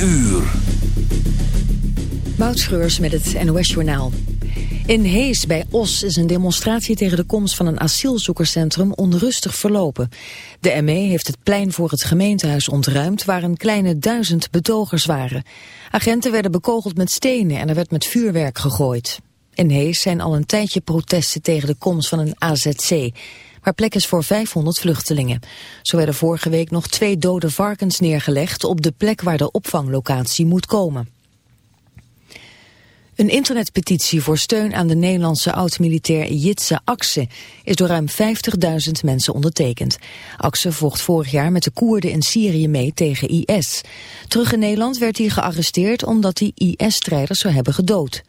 uur. Moutschreurs met het NOS Journaal. In Hees bij Os is een demonstratie tegen de komst van een asielzoekerscentrum onrustig verlopen. De ME heeft het plein voor het gemeentehuis ontruimd waar een kleine duizend betogers waren. Agenten werden bekogeld met stenen en er werd met vuurwerk gegooid. In Hees zijn al een tijdje protesten tegen de komst van een AZC waar plek is voor 500 vluchtelingen. Zo werden vorige week nog twee dode varkens neergelegd op de plek waar de opvanglocatie moet komen. Een internetpetitie voor steun aan de Nederlandse oud-militair Jitse Akse is door ruim 50.000 mensen ondertekend. Akse vocht vorig jaar met de Koerden in Syrië mee tegen IS. Terug in Nederland werd hij gearresteerd omdat hij IS-strijders zou hebben gedood.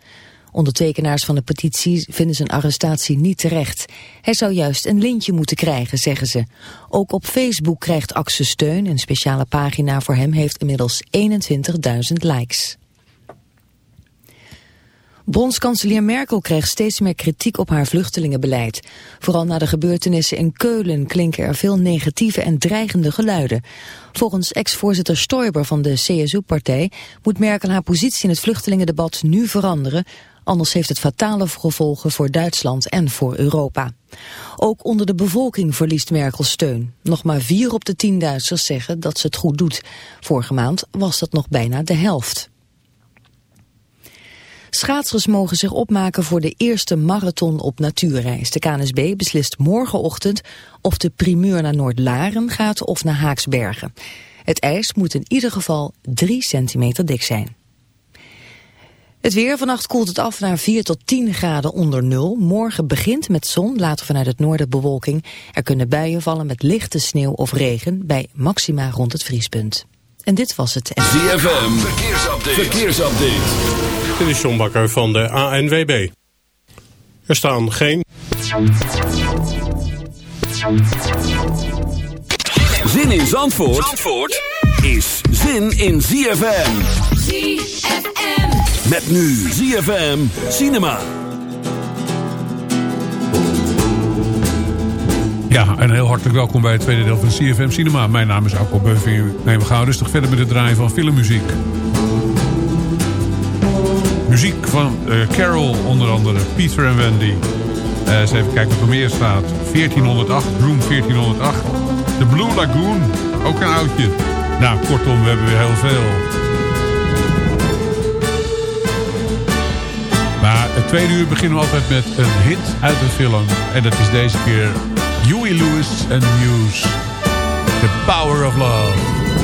Ondertekenaars van de petitie vinden zijn arrestatie niet terecht. Hij zou juist een lintje moeten krijgen, zeggen ze. Ook op Facebook krijgt Axe steun. Een speciale pagina voor hem heeft inmiddels 21.000 likes. Bondskanselier Merkel kreeg steeds meer kritiek op haar vluchtelingenbeleid. Vooral na de gebeurtenissen in Keulen klinken er veel negatieve en dreigende geluiden. Volgens ex-voorzitter Stoiber van de CSU-partij moet Merkel haar positie in het vluchtelingendebat nu veranderen, Anders heeft het fatale gevolgen voor Duitsland en voor Europa. Ook onder de bevolking verliest Merkel steun. Nog maar vier op de tien Duitsers zeggen dat ze het goed doet. Vorige maand was dat nog bijna de helft. Schaatsers mogen zich opmaken voor de eerste marathon op natuurreis. De KNSB beslist morgenochtend of de primeur naar Noord-Laren gaat of naar Haaksbergen. Het ijs moet in ieder geval 3 centimeter dik zijn. Het weer, vannacht koelt het af naar 4 tot 10 graden onder nul. Morgen begint met zon, later vanuit het noorden bewolking. Er kunnen buien vallen met lichte sneeuw of regen bij maxima rond het vriespunt. En dit was het. ZFM, verkeersupdate. verkeersupdate. Dit is John Bakker van de ANWB. Er staan geen... Zin in Zandvoort, Zandvoort is zin in ZFM. ZFM. Met nu ZFM Cinema. Ja, en heel hartelijk welkom bij het tweede deel van CFM Cinema. Mijn naam is Alko Beuving. Nee, we gaan rustig verder met het draaien van filmmuziek. Muziek van uh, Carol onder andere, Peter en Wendy. Uh, eens even kijken wat er meer staat. 1408, Room 1408. The Blue Lagoon, ook een oudje. Nou, kortom, we hebben weer heel veel. Het tweede uur beginnen we altijd met een hit uit een film. En dat is deze keer Huey Lewis en News. The Power of Love.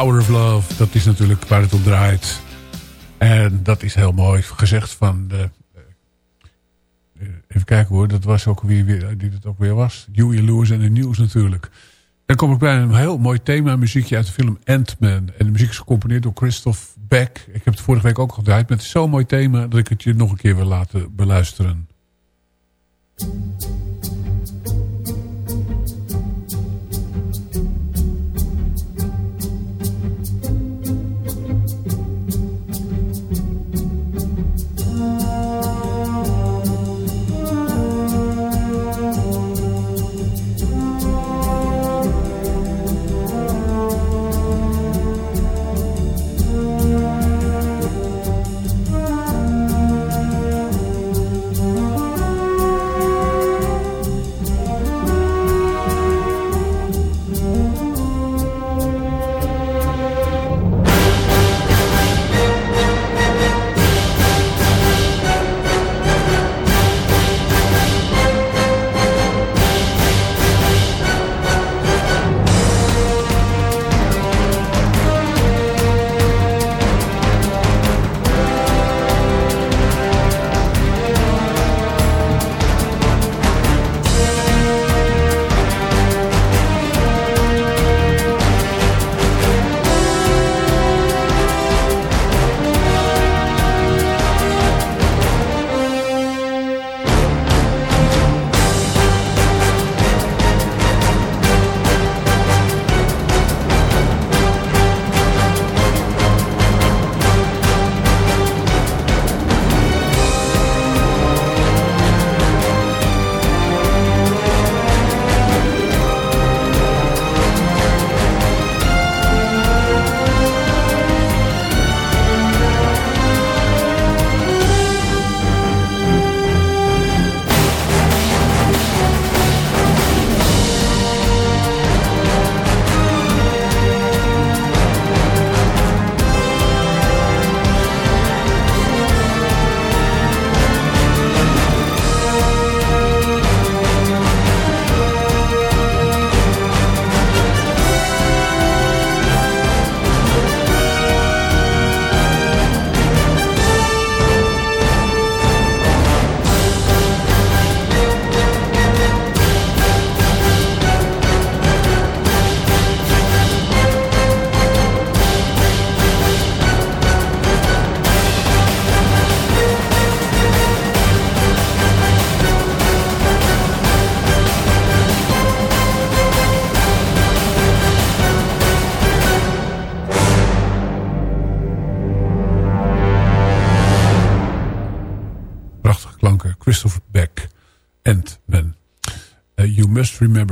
Power of Love, dat is natuurlijk waar het om draait. En dat is heel mooi gezegd van... De, uh, even kijken hoor, dat was ook weer, weer die ook weer was. Huey Lewis en de News natuurlijk. Dan kom ik bij een heel mooi thema muziekje uit de film Ant-Man. En de muziek is gecomponeerd door Christoph Beck. Ik heb het vorige week ook gedraaid met zo'n mooi thema... dat ik het je nog een keer wil laten beluisteren.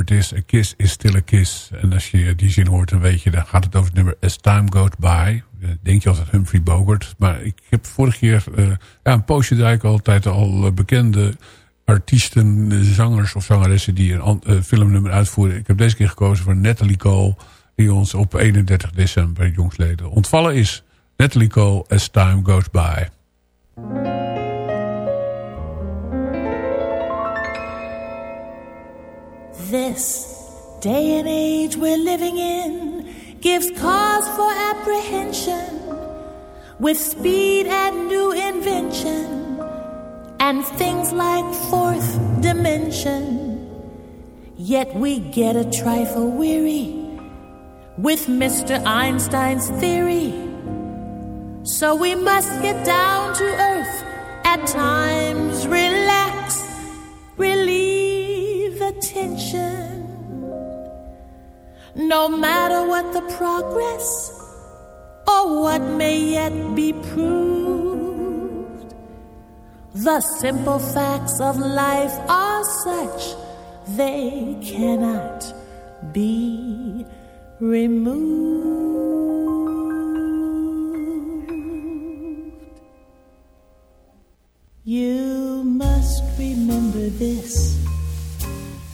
Remember this, a kiss is still a kiss. En als je die zin hoort, dan weet je, dan gaat het over het nummer As Time Goes By. denk je altijd Humphrey Bogart. Maar ik heb vorige keer, uh, ja, een poosje draai ik altijd al eh, bekende artiesten, zangers of zangeressen die een filmnummer uitvoeren. Ik heb deze keer gekozen voor Natalie Cole, die ons op 31 december jongsleden ontvallen is. Natalie Cole, As Time Goes By. This day and age we're living in gives cause for apprehension with speed and new invention and things like fourth dimension. Yet we get a trifle weary with Mr. Einstein's theory. So we must get down to earth at times, relax, relieve attention. No matter what the progress or what may yet be proved, the simple facts of life are such they cannot be removed. You must remember this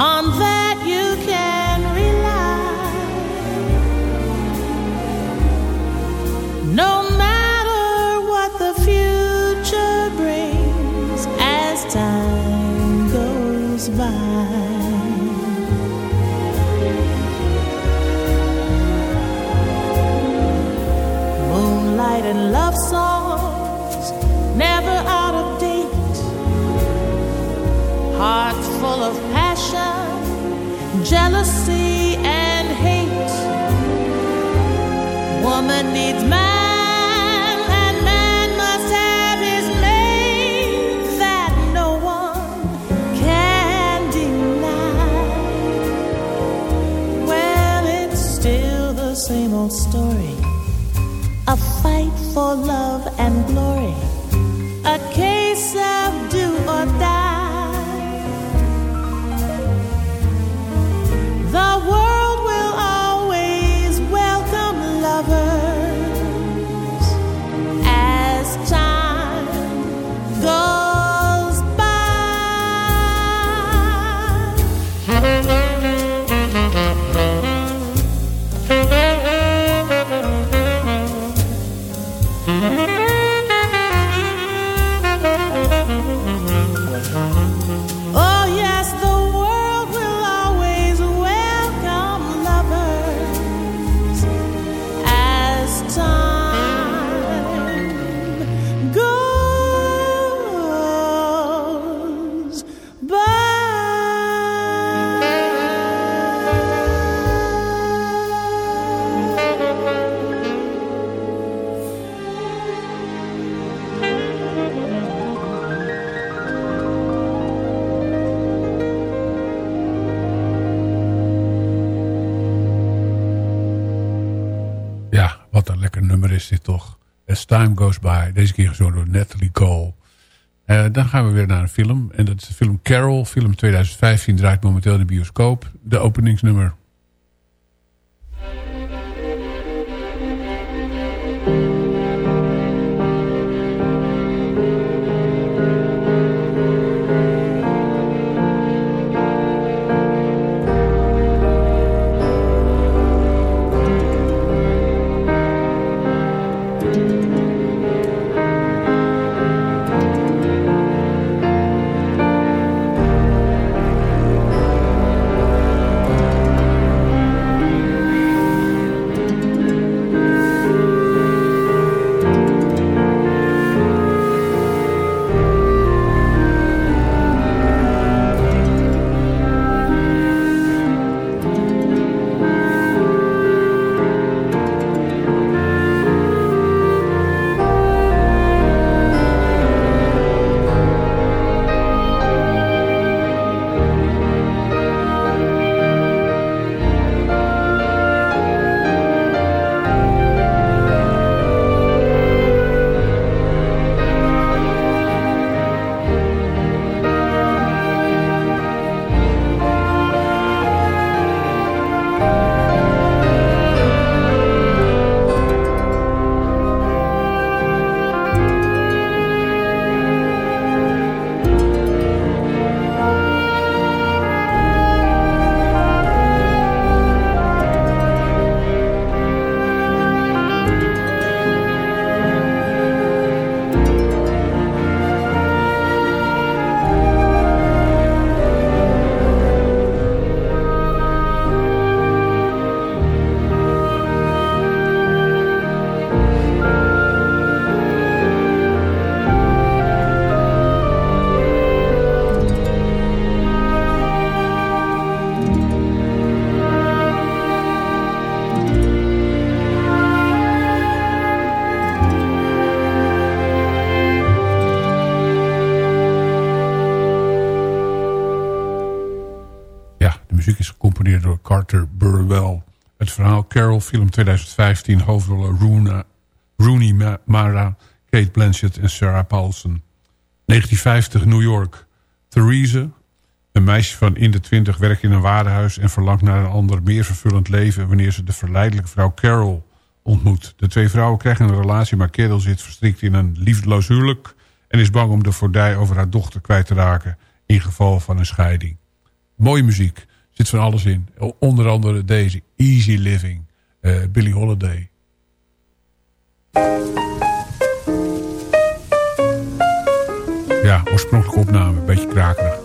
on that you can rely. No matter what the future brings as time goes by. For love Time Goes By. Deze keer gezongen door Natalie Cole. Eh, dan gaan we weer naar een film. En dat is de film Carol. Film 2015 draait momenteel in de bioscoop. De openingsnummer. Film 2015, hoofdrollen Rooney Ma- Mara, Kate Blanchett en Sarah Paulson. 1950 New York. Therese, een meisje van in de twintig, werkt in een warenhuis... en verlangt naar een ander, meer vervullend leven... wanneer ze de verleidelijke vrouw Carol ontmoet. De twee vrouwen krijgen een relatie, maar Carol zit verstrikt in een liefdeloos huwelijk... en is bang om de voordij over haar dochter kwijt te raken in geval van een scheiding. Mooie muziek, zit van alles in. Onder andere deze Easy Living, Billie Holiday. Ja, oorspronkelijke opname, een beetje krakerig.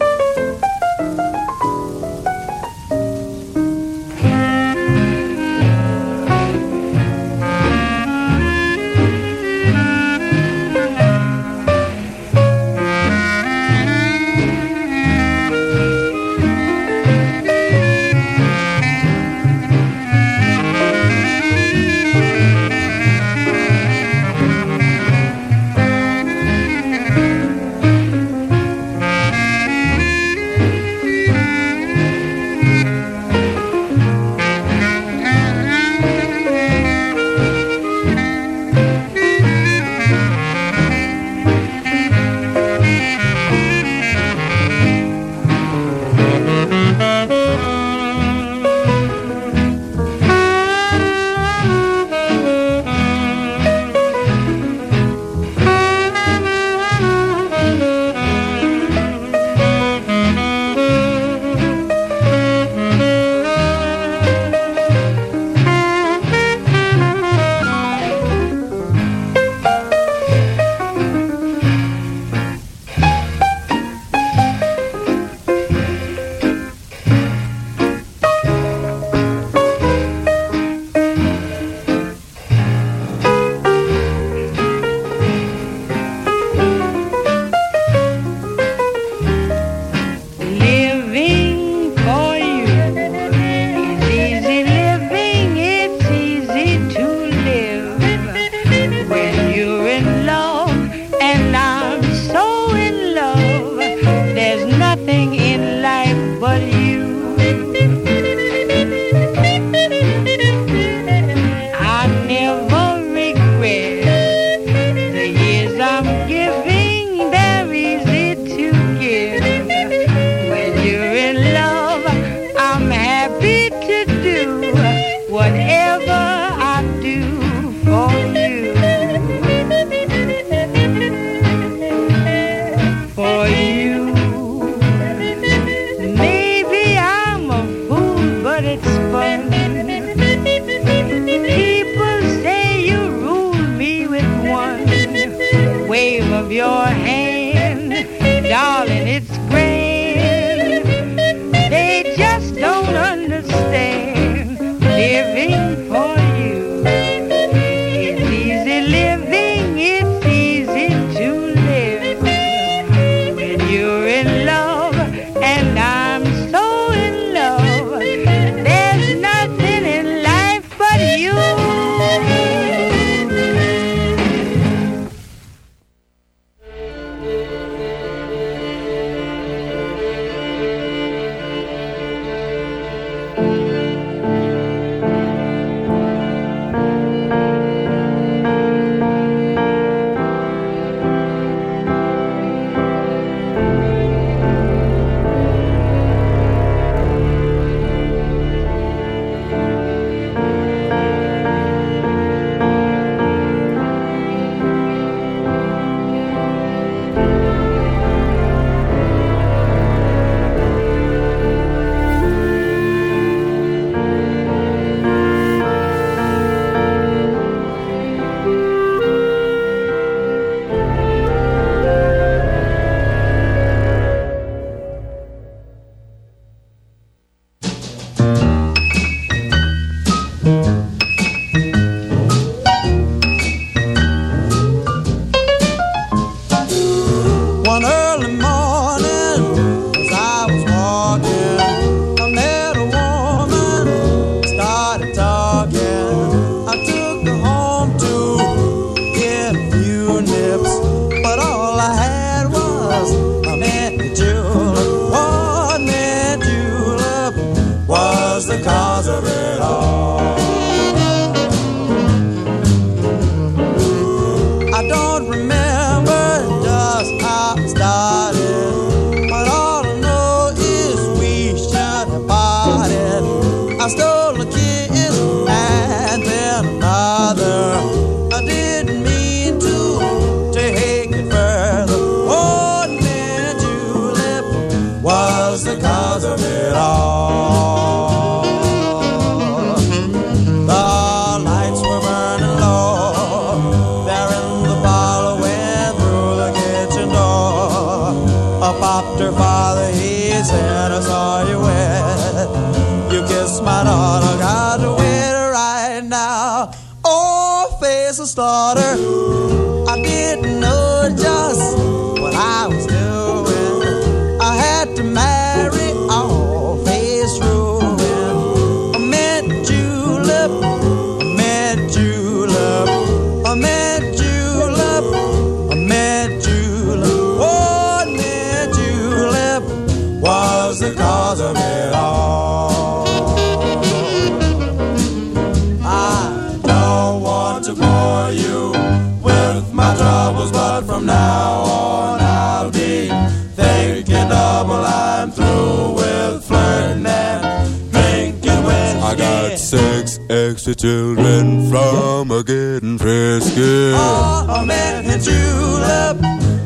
Children from a getting frisky. Oh, a man and julep,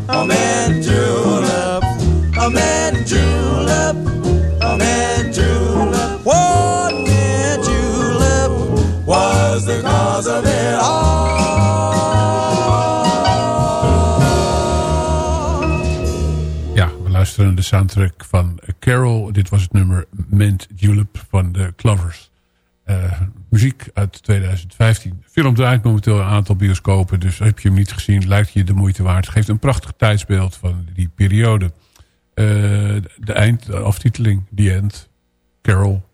a man julep, a man julep, a man julep. One man julep was the cause of it all. Ja, we luisteren naar de soundtrack van Carol. Dit was het nummer Mint Julep van de Clovers. Eh, muziek uit 2015. De film draait momenteel een aantal bioscopen. Dus heb je hem niet gezien, lijkt je de moeite waard. Het geeft een prachtig tijdsbeeld van die periode. Eh, de eind, de aftiteling, The End. Carol.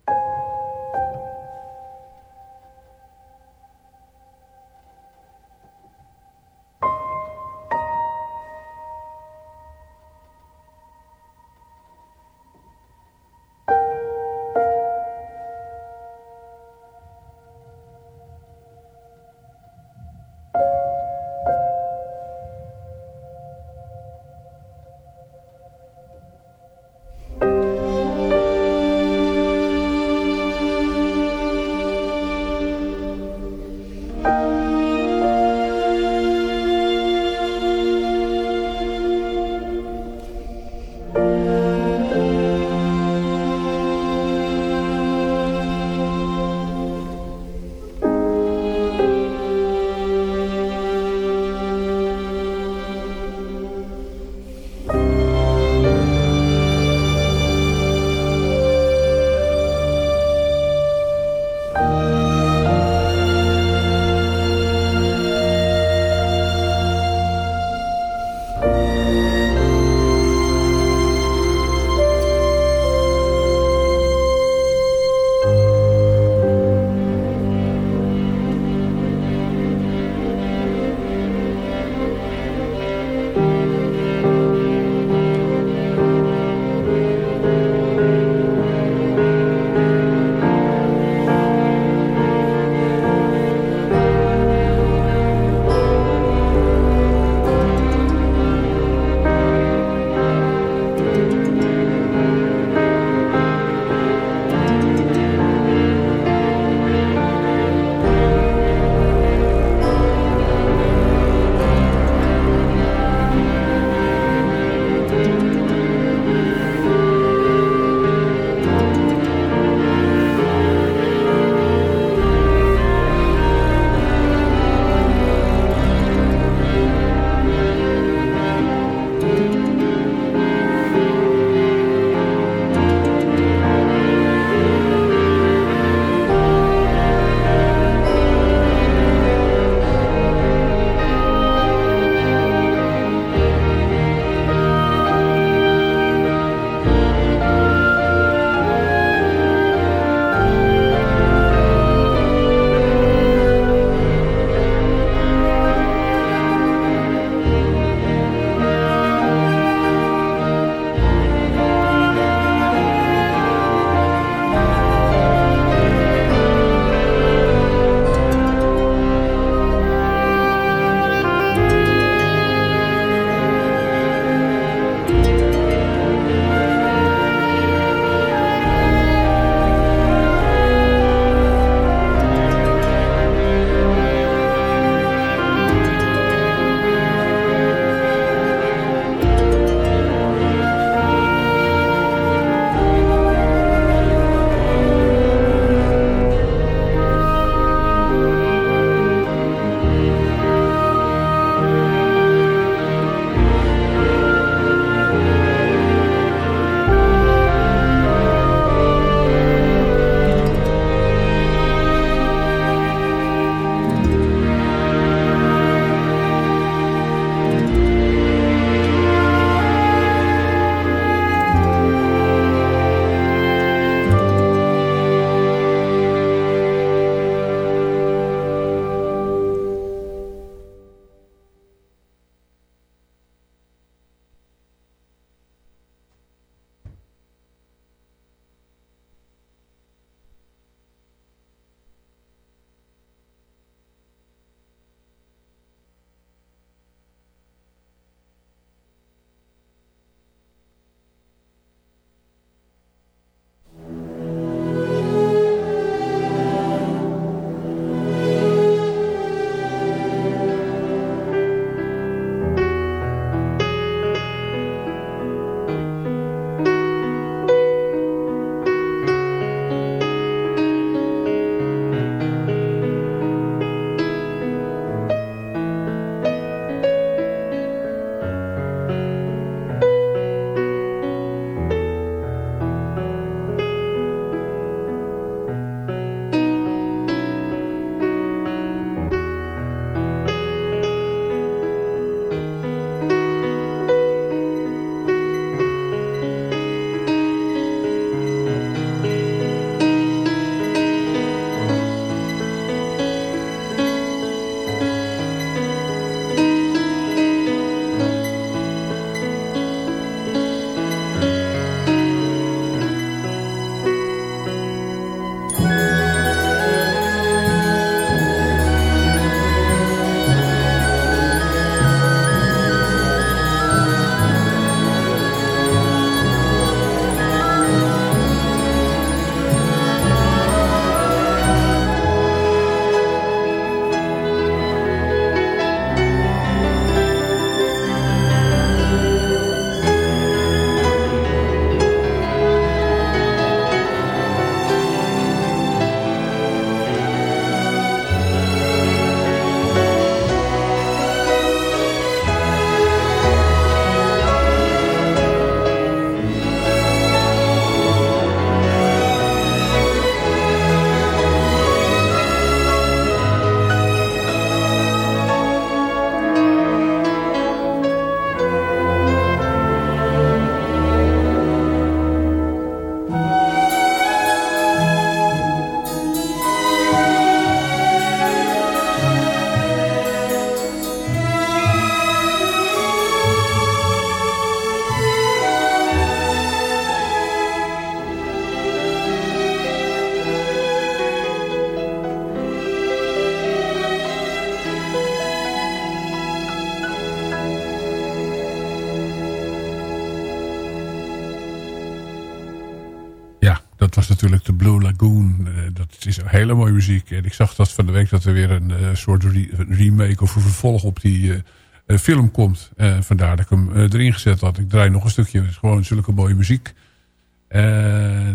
Hele mooie muziek. En ik zag dat van de week dat er weer een soort remake of een vervolg op die film komt. vandaar dat ik hem erin gezet had. Ik draai nog een stukje. Het is gewoon zulke mooie muziek.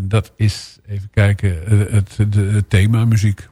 dat is, even kijken, het, de, het thema muziek.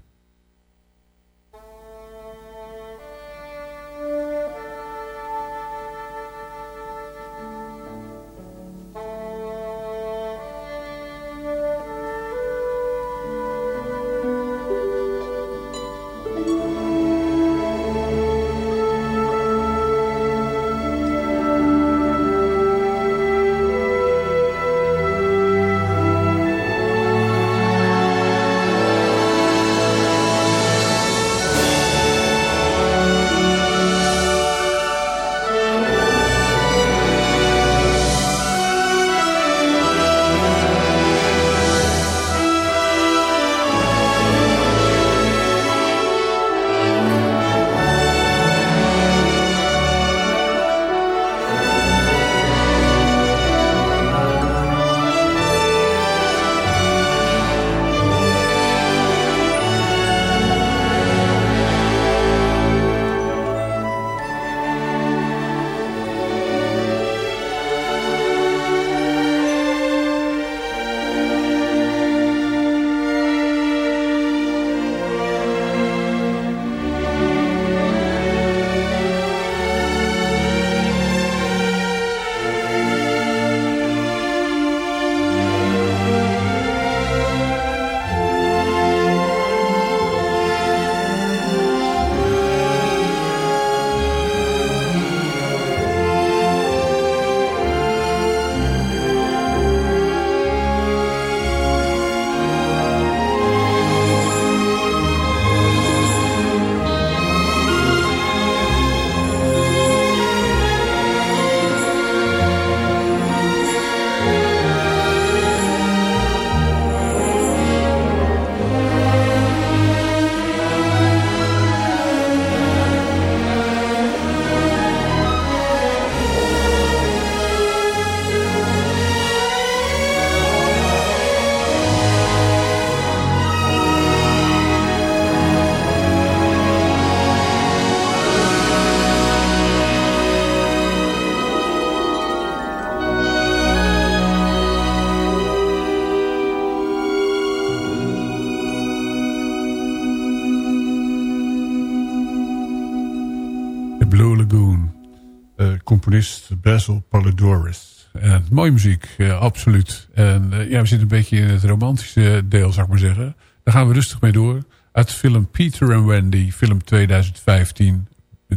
Basil Polidoris. En mooie muziek, absoluut. En uh, ja, we zitten een beetje in het romantische deel, zou ik maar zeggen. Daar gaan we rustig mee door. Uit de film Peter and Wendy, film 2015.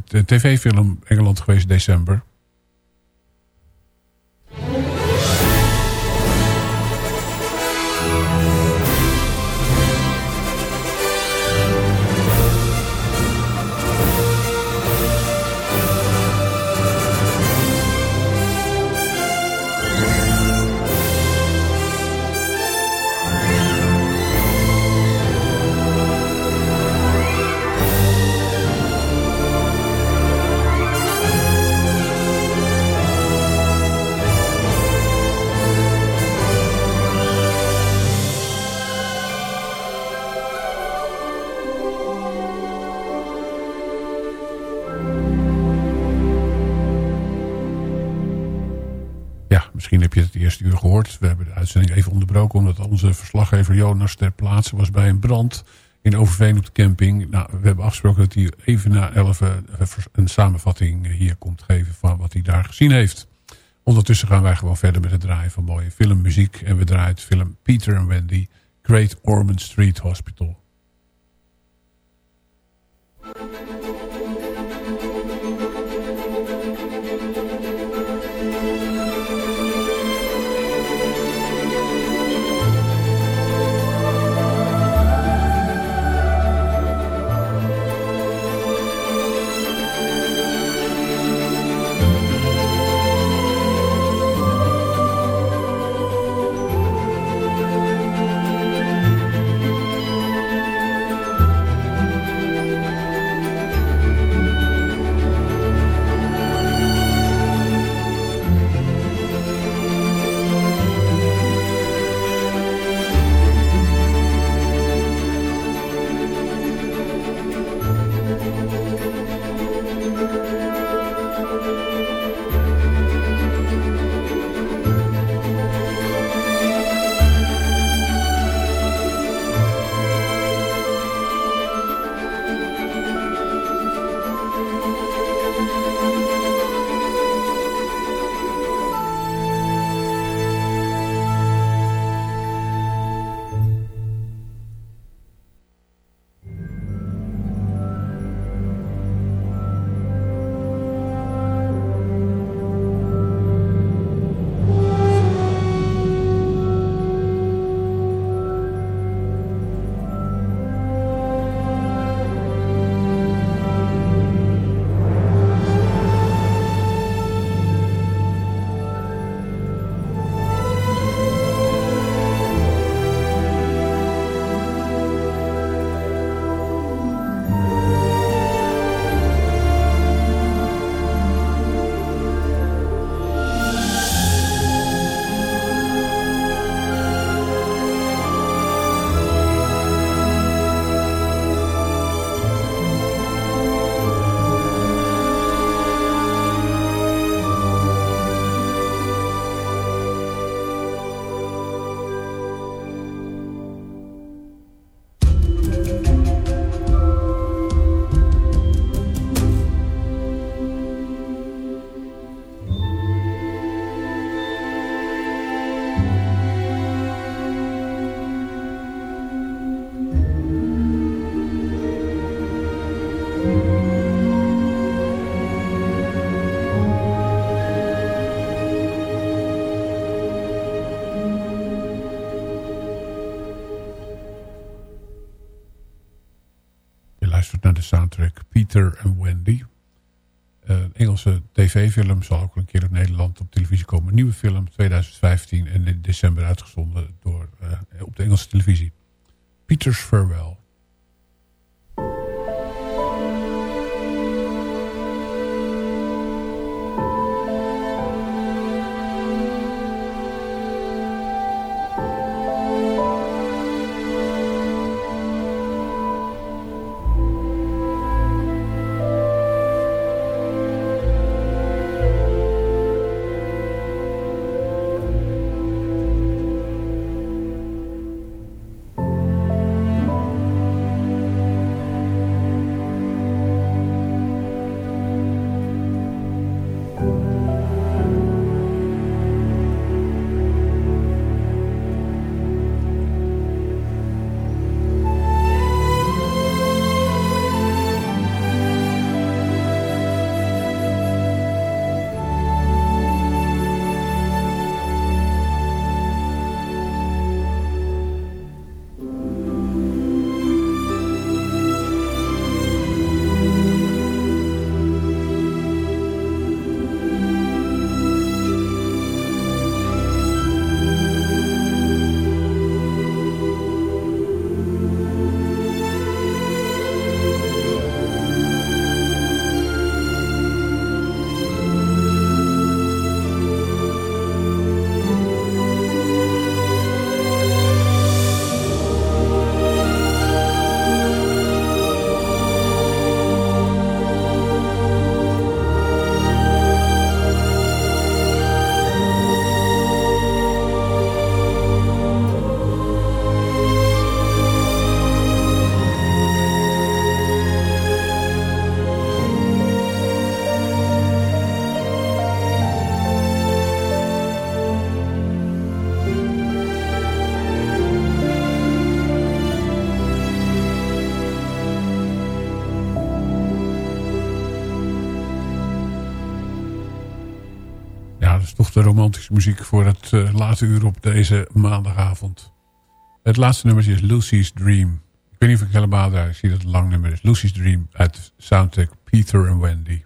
De tv-film Engeland geweest december. Eerste uur gehoord. We hebben de uitzending even onderbroken... omdat onze verslaggever Jonas ter plaatse was bij een brand... in Overveen op de camping. Nou, we hebben afgesproken dat hij even na 11 een samenvatting hier komt geven... van wat hij daar gezien heeft. Ondertussen gaan wij gewoon verder met het draaien van mooie filmmuziek. En we draaien het film Peter en Wendy... Great Ormond Street Hospital. En Wendy. Uh, Engelse tv-film zal ook een keer in Nederland op televisie komen. nieuwe film 2015 en in december uitgezonden door, uh, op de Engelse televisie. Peter's Farewell. Romantische muziek voor het uh, late uur op deze maandagavond. Het laatste nummer is Lucy's Dream. Ik weet niet of ik helemaal daar, zie dat het lang nummer is. Lucy's Dream uit soundtrack Peter en Wendy.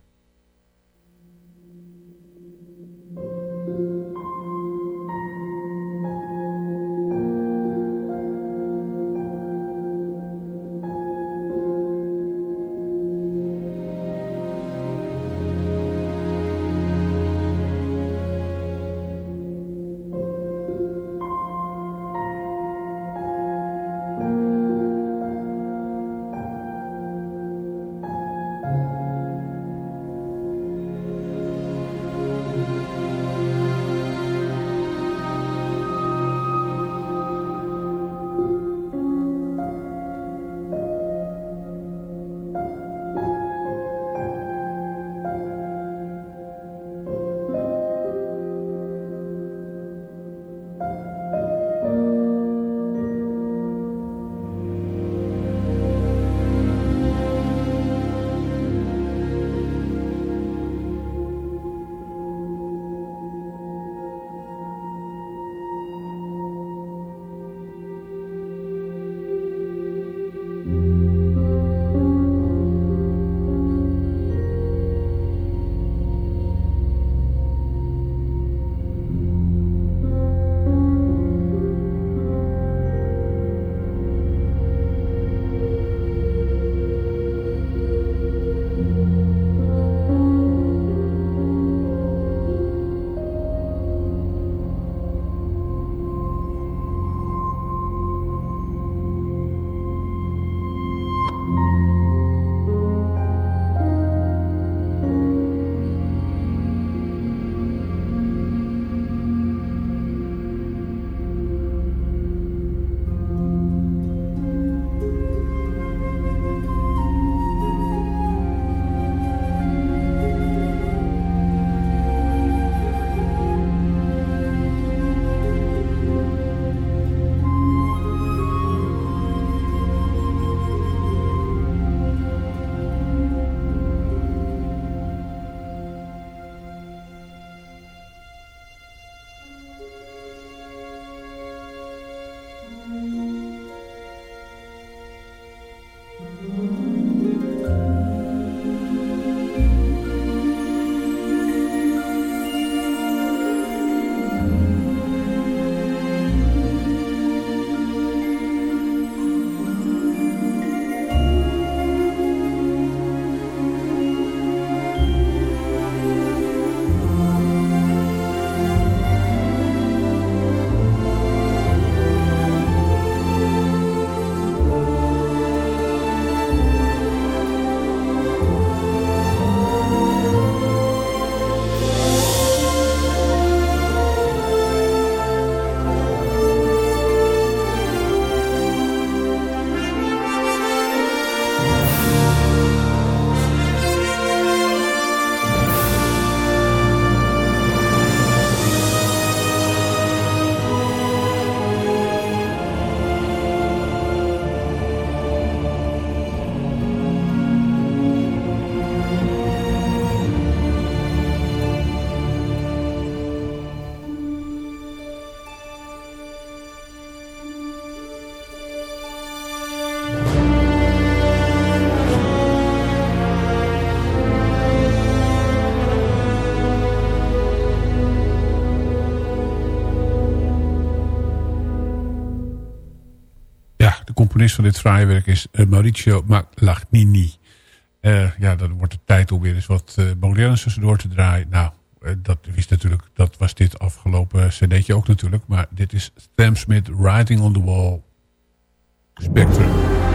Van dit fraaie werk is Mauricio Malagnini. ja, dan wordt het tijd om weer eens wat uh, moderns tussendoor te draaien. Nou, dat wist natuurlijk, dat was dit afgelopen cd'tje ook natuurlijk. Maar dit is Stan Smith, Writing on the Wall, Spectrum.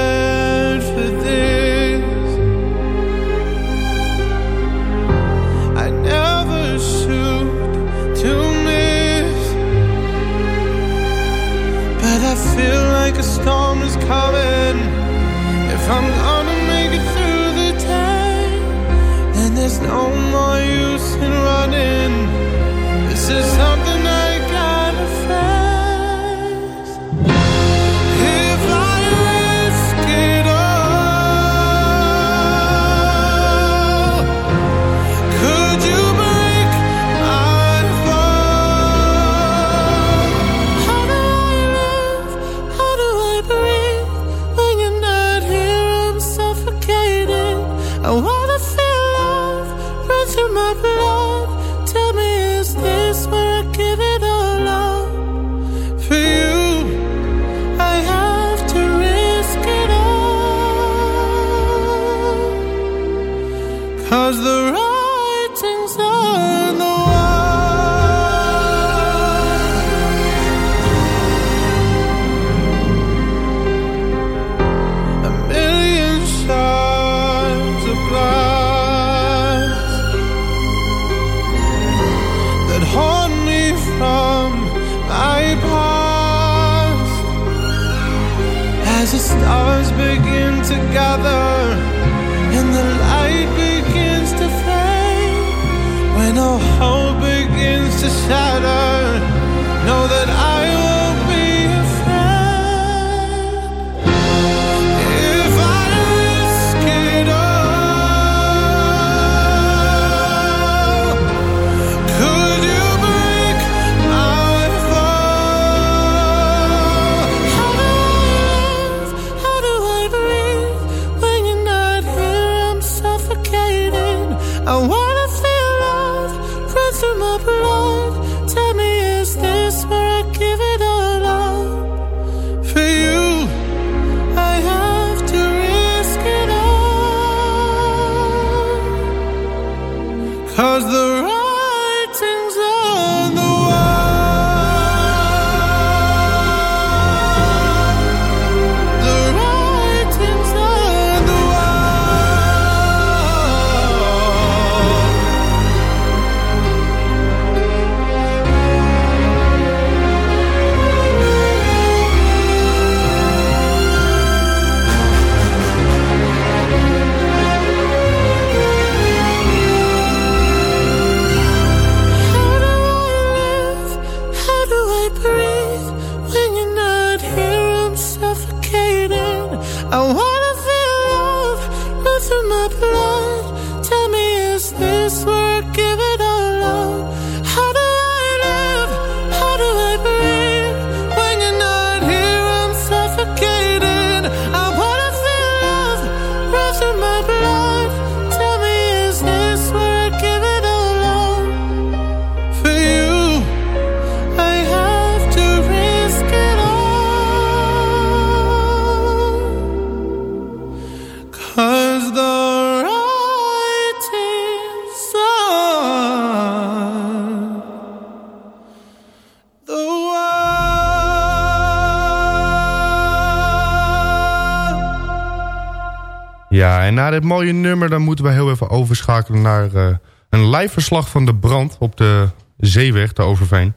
storm dit mooie nummer dan moeten we heel even overschakelen naar uh, een live verslag van de brand op de zeeweg, de Overveen.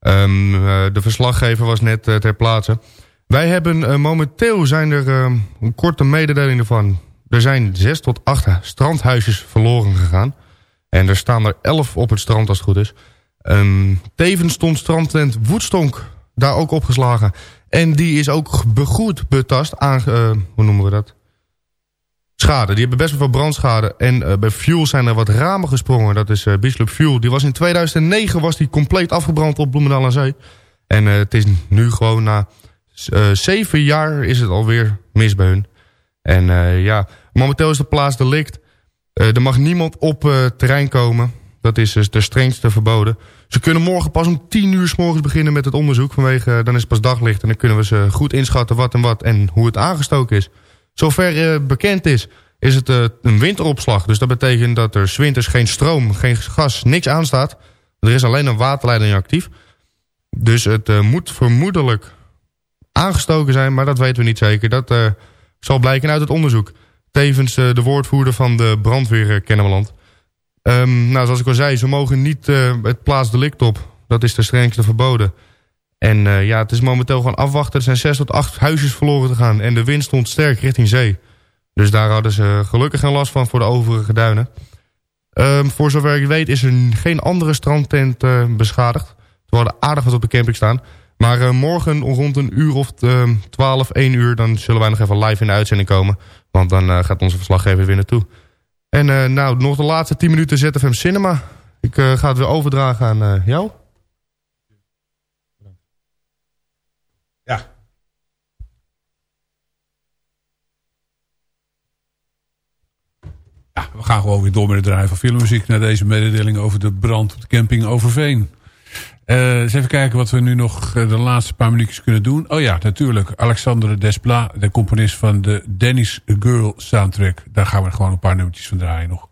Um, uh, de verslaggever was net uh, ter plaatse. Wij hebben momenteel zijn er een korte mededeling ervan. Er zijn zes tot acht strandhuisjes verloren gegaan. En er staan er elf op het strand als het goed is. Um, tevens stond strandtent Woedstonk daar ook opgeslagen. En die is ook begoed betast aan, hoe noemen we dat? Schade. Die hebben best wel veel brandschade. En uh, bij Fuel zijn er wat ramen gesprongen. Dat is uh, Fuel. Die was in 2009 was die compleet afgebrand op Bloemendaal aan Zee. En het is nu gewoon na zeven jaar is het alweer mis bij hun. En ja, momenteel is de plaats delict. er mag niemand op terrein komen. Dat is de strengste verboden. Ze kunnen morgen pas om 10 uur s morgens beginnen met het onderzoek. Vanwege, eh, dan is het pas daglicht. En dan kunnen we ze goed inschatten wat en wat en hoe het aangestoken is. Zover uh, bekend is, is het uh, een winteropslag. Dus dat betekent dat er winters geen stroom, geen gas, niks aanstaat. Er is alleen een waterleiding actief. Dus het uh, moet vermoedelijk aangestoken zijn, maar dat weten we niet zeker. Dat zal blijken uit het onderzoek. Tevens de woordvoerder van de brandweer Kennemerland Um, nou, zoals ik al zei, ze mogen niet uh, het plaatsdelict op. Dat is de strengste verboden. En uh, ja, het is momenteel gewoon afwachten. Er zijn zes tot acht huisjes verloren te gaan. En de wind stond sterk richting zee. Dus daar hadden ze gelukkig geen last van voor de overige duinen. Um, voor zover ik weet is er geen andere strandtent uh, beschadigd. We hadden aardig wat op de camping staan. Maar morgen rond een uur of twaalf, één uur... dan zullen wij nog even live in de uitzending komen. Want dan gaat onze verslaggever weer naartoe. En uh, nou, nog de laatste 10 minuten ZFM Cinema. Ik uh, ga het weer overdragen aan uh, jou. Ja. Gaan gewoon weer door met het draaien van filmmuziek... naar deze mededeling over de brand op de camping Overveen. Uh, eens even kijken wat we nu nog uh, de laatste paar minuutjes kunnen doen. Oh ja, natuurlijk. Alexandre Desplat, de componist van de Dennis Girl soundtrack. Daar gaan we gewoon een paar nummertjes van draaien nog.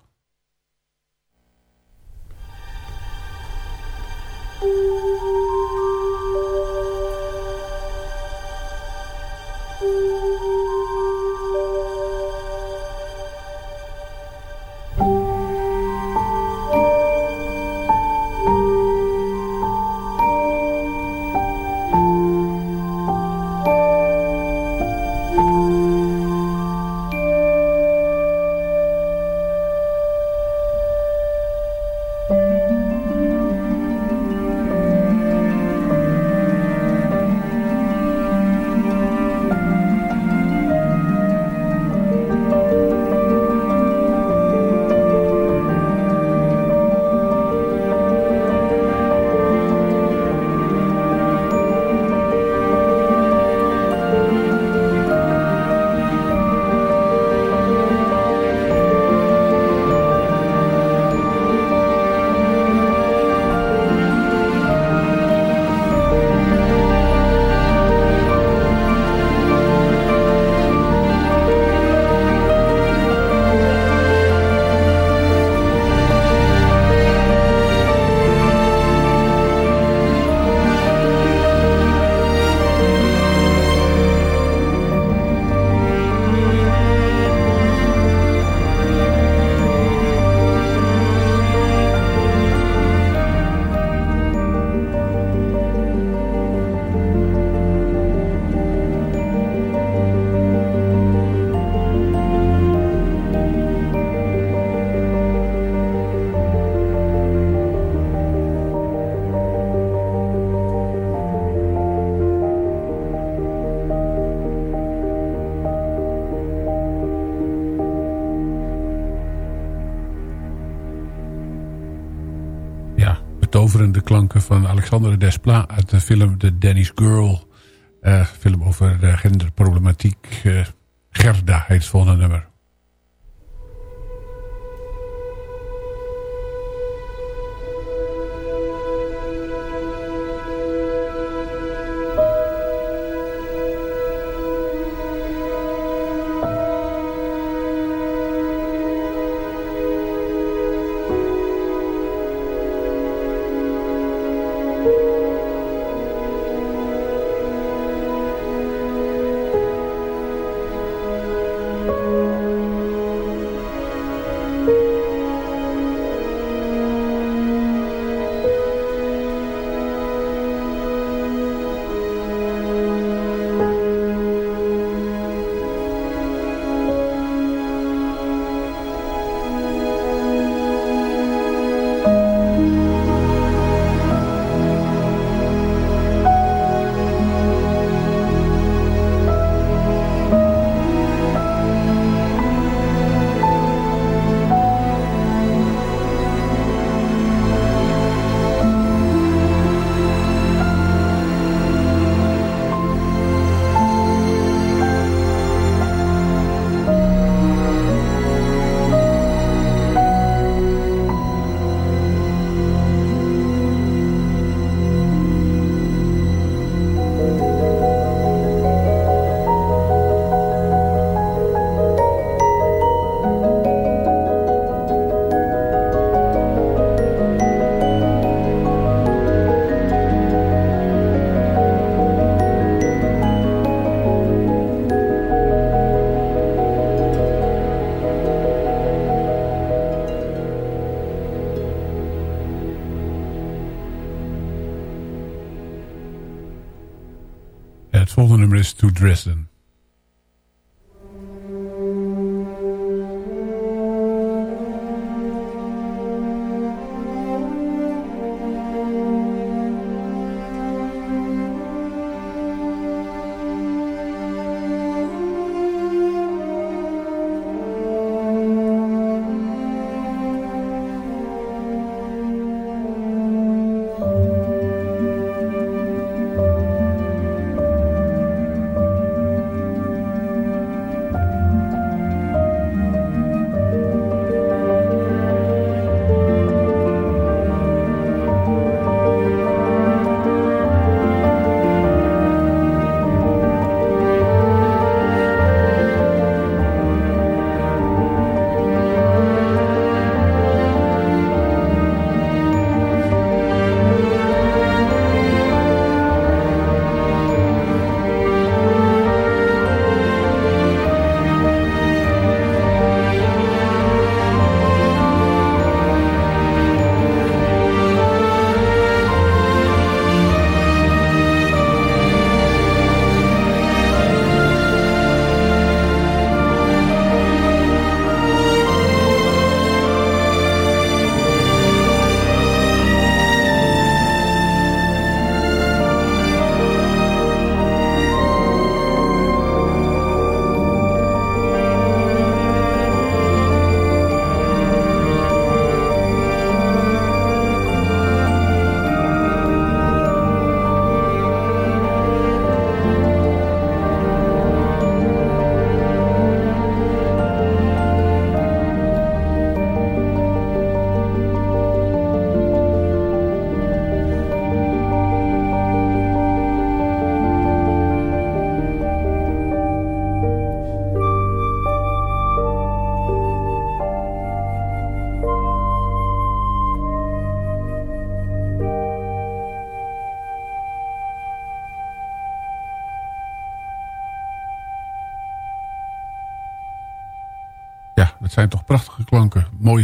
Klanken van Alexandre Desplat... uit de film The Danny's Girl. Uh, film over uh, genderproblematiek. Uh, Gerda heet het volgende nummer. Nummer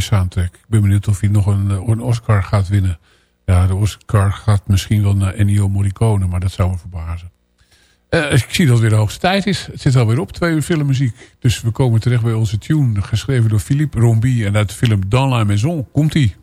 Soundtrack. Ik ben benieuwd of hij nog een, eh, een Oscar gaat winnen. Ja, de Oscar gaat misschien wel naar Ennio Morricone, maar dat zou me verbazen. Uh, ik zie dat het weer de hoogste tijd is. Het zit alweer op, twee uur filmmuziek. Dus we komen terecht bij onze tune, geschreven door Philippe Rombi. En uit de film Dans la Maison komt-ie.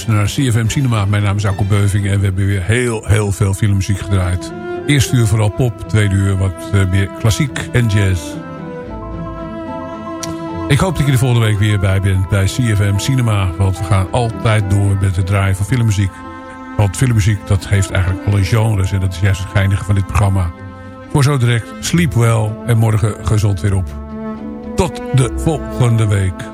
Geluisterd naar CFM Cinema. Mijn naam is Akko Beuving en we hebben weer heel, heel veel filmmuziek gedraaid. Eerste uur vooral pop, tweede uur wat eh, meer klassiek en jazz. Ik hoop dat je er volgende week weer bij bent bij CFM Cinema. Want we gaan altijd door met het draaien van filmmuziek. Want filmmuziek dat heeft eigenlijk alle genres en dat is juist het geinige van dit programma. Voor zo direct, sleep well en morgen gezond weer op. Tot de volgende week.